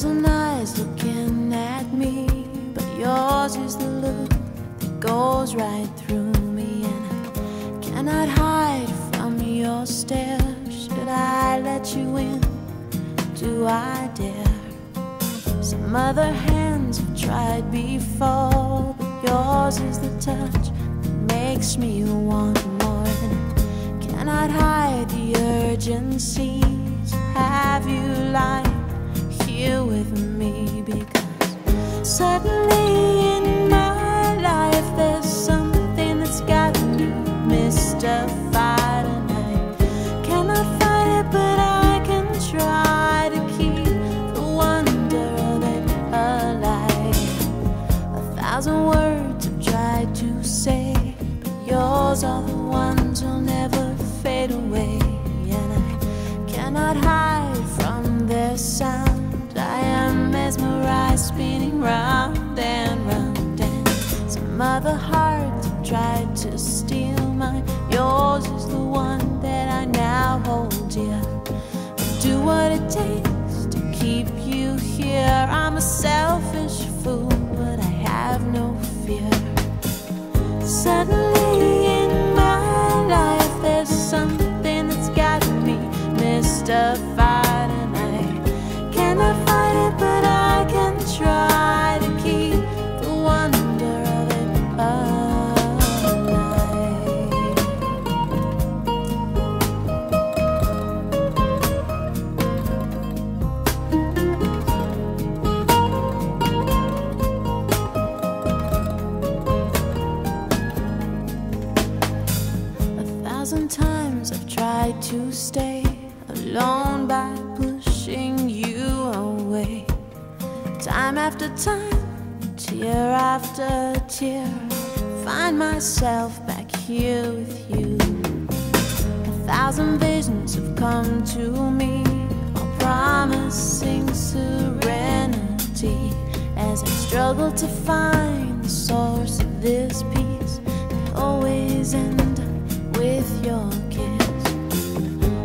thousand eyes looking at me, but yours is the look that goes right through me, and I cannot hide from your stare. Should I let you in? Do I dare? Some other hands have tried before, but yours is the touch that makes me want more I cannot hide the urgencies. Have you lied? Suddenly in my life there's something that's got me mystified, other hearts have tried to steal mine. Yours is the one that I now hold dear. I Do what it takes to keep you here. I'm I've tried to stay alone by pushing you away. Time after time, tear after tear, find myself back here with you. A thousand visions have come to me, all promising serenity as I struggle to find the source of this peace. They always end up with your kiss.